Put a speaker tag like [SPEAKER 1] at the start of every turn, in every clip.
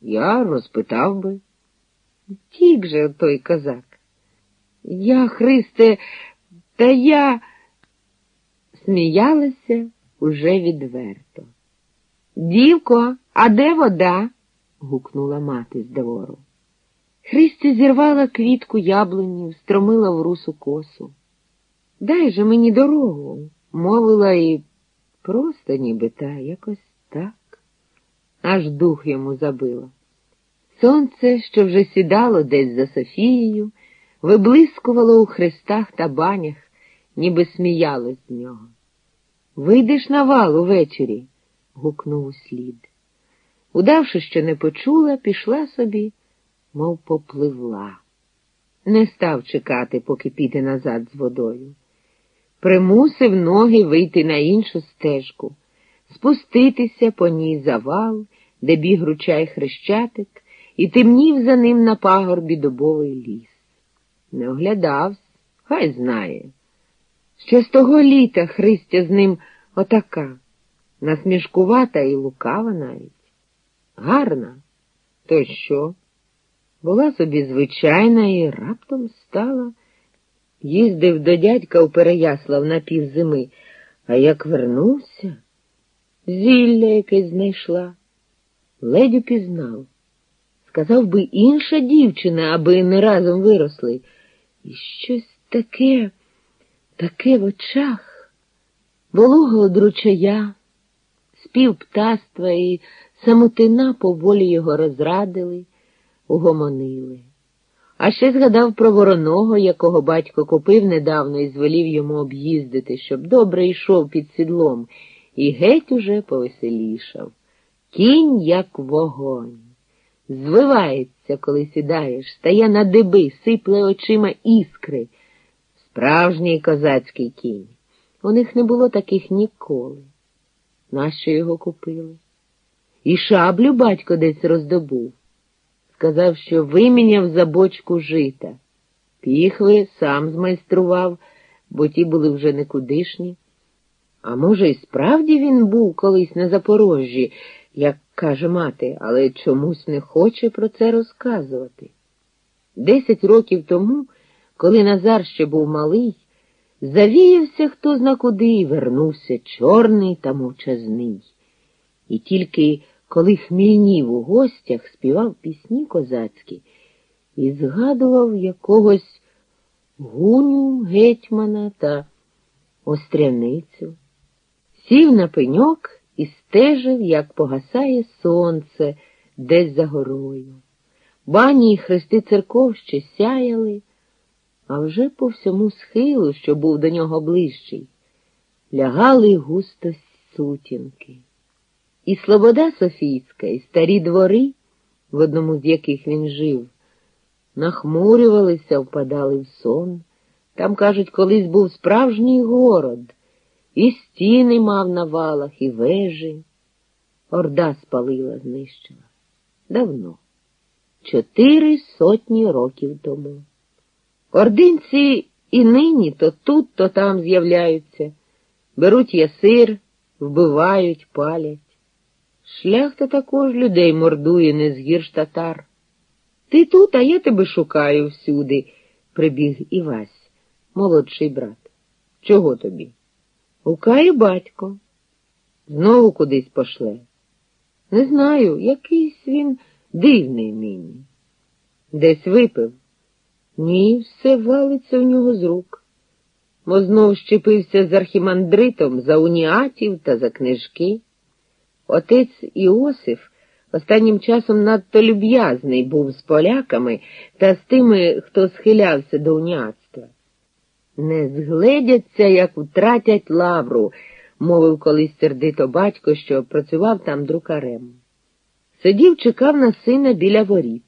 [SPEAKER 1] Я розпитав би. Тік же той козак. Я, Христе, та я сміялася уже відверто. Дівко, а де вода? гукнула мати з двору. Христя зірвала квітку яблуні, встромила в русу косу. Дай же мені дорогу, мовила і просто ніби та якось так. Аж дух йому забило. Сонце, що вже сідало десь за Софією, виблискувало у хрестах та банях, ніби сміялось з нього. Вийдеш на вал увечері, гукнув услід. Удавши, що не почула, пішла собі, мов попливла. Не став чекати, поки піде назад з водою. Примусив ноги вийти на іншу стежку, спуститися по ній завал, де біг ручай хрещатик, і темнів за ним на пагорбі дубовий ліс. Не оглядався, хай знає. Ще з того літа Христя з ним отака, насмішкувата і лукава навіть. Гарна. То що? Була собі звичайна і раптом стала. Їздив до дядька у Переяслав на півзими, а як вернувся, зілля якесь знайшла, ледь упізнав. Сказав би інша дівчина, аби не разом виросли. І щось таке, таке в очах, вологого дручая, спів птаства і самотина поволі його розрадили, угомонили. А ще згадав про вороного, якого батько купив недавно і звелів йому об'їздити, щоб добре йшов під сідлом, і геть уже повеселішав. Кінь, як вогонь. Звивається, коли сідаєш, стає на диби, сипле очима іскри. Справжній козацький кінь. У них не було таких ніколи. Нащо його купили? І шаблю батько десь роздобув. Сказав, що виміняв за бочку жита. Піхви сам змайстрував, бо ті були вже никудишні. А може, і справді він був колись на Запорожжі, як каже мати, але чомусь не хоче про це розказувати. Десять років тому, коли Назар ще був малий, завіявся хто зна куди і вернувся чорний та мовчазний. І тільки коли хмільнів у гостях, співав пісні козацькі і згадував якогось гуню гетьмана та остряницю, сів на пеньок і стежив, як погасає сонце десь за горою. Бані й хрести церков ще сяяли, а вже по всьому схилу, що був до нього ближчий, лягали густо сутінки. І Слобода Софійська, і старі двори, в одному з яких він жив, нахмурювалися, впадали в сон. Там, кажуть, колись був справжній город, і стіни мав на валах, і вежі. Орда спалила, знищила. Давно, чотири сотні років тому. Ординці і нині то тут, то там з'являються, беруть ясир, вбивають, палять. Шляхта також людей мордує не згірш татар. Ти тут, а я тебе шукаю всюди, прибіг Івась, молодший брат. Чого тобі? Гукає батько. Знову кудись пошле. Не знаю, якийсь він дивний нині. Десь випив. Ні, все валиться в нього з рук. Мо знов щепився з архімандритом за уніатів та за книжки. Отець Іосиф останнім часом надто люб'язний був з поляками та з тими, хто схилявся до уніатства. Не згледяться, як втратять лавру, мовив колись сердито батько, що працював там друкарем. Сидів, чекав на сина біля воріт.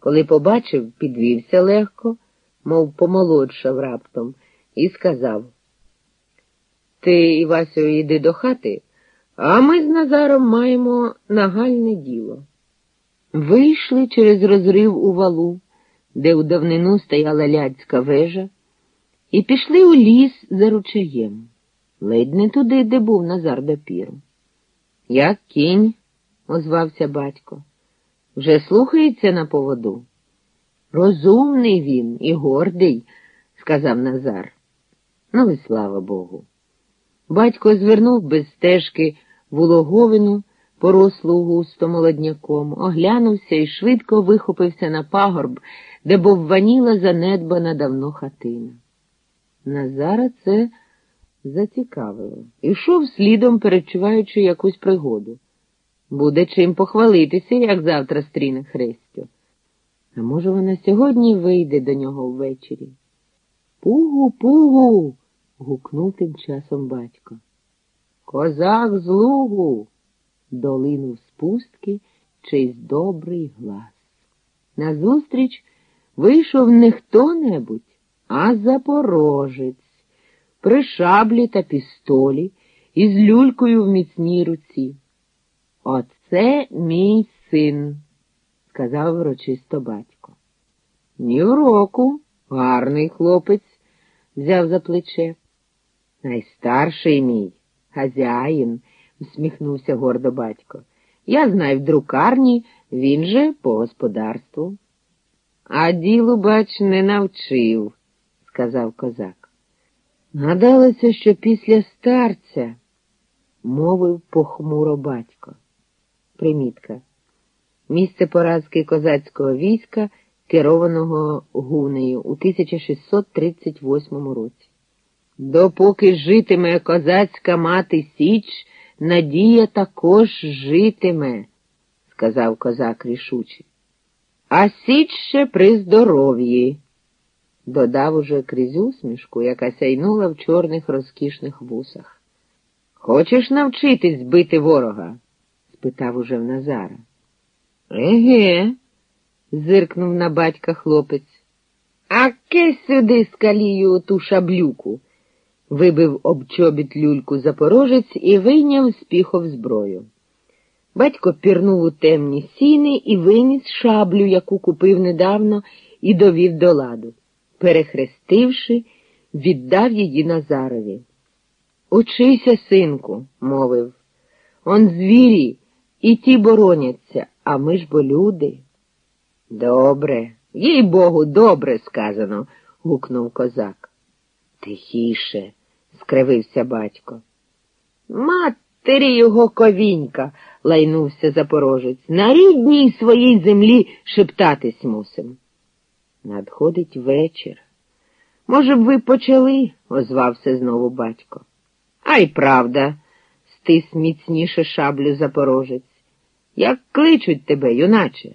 [SPEAKER 1] Коли побачив, підвівся легко, мов помолодшав раптом, і сказав Ти, Івасю, йди до хати. А ми з Назаром маємо нагальне діло. Вийшли через розрив у валу, де у давнину стояла лядська вежа, і пішли у ліс за ручаєм, ледь не туди, де був Назар допіру. Як кінь, озвався батько. Вже слухається на поводу. Розумний він і гордий, сказав Назар. Ну і слава Богу. Батько звернув без стежки вулоговину, порослу густо молодняком, оглянувся і швидко вихопився на пагорб, де бовваніла занедбана давно хатина. Назара це зацікавило. Ішов слідом, перечуваючи якусь пригоду. Буде чим похвалитися, як завтра стріне Христю. А може, вона сьогодні вийде до нього ввечері? Пугу, пугу. гукнув тим часом батько. Козак з лугу. долинув з пустки чийсь добрий глас. Назустріч вийшов не хто-небудь, а запорожець, при шаблі та пістолі із люлькою в міцній руці. Оце мій син, сказав урочисто батько. Ні в року, гарний хлопець, взяв за плече. Найстарший мій, хазяїн, усміхнувся гордо батько. Я знаю в друкарні, він же по господарству. А ділу, бач, не навчив, сказав козак. Гадалося, що після старця, мовив похмуро батько. Примітка. Місце поразки козацького війська, керованого гунею у 1638 році. Допоки житиме козацька мати Січ, Надія також житиме, сказав козак рішуче. А Січ ще при здоров'ї, додав уже крізь усмішку, яка сяйнула в чорних розкішних вусах. Хочеш навчитись бити ворога? спитав уже в Назара. Еге, зиркнув на батька хлопець. А ке сюди скалію ту шаблюку, вибив об чобіт люльку запорожець і вийняв з піхов зброю. Батько пірнув у темні сіни і виніс шаблю, яку купив недавно, і довів до ладу. Перехрестивши, віддав її Назарові. Учися, синку, мовив. Он звірі і ті бороняться, а ми ж бо люди. Добре, їй богу, добре сказано, гукнув козак. Тихіше, скривився батько. Матері його ковінька, лайнувся запорожець. На рідній своїй землі шептатись мусим. Надходить вечір. Може б, ви почали, озвався знову батько. А й правда, стис міцніше шаблю запорожець. Як кличуть тебе, юначе?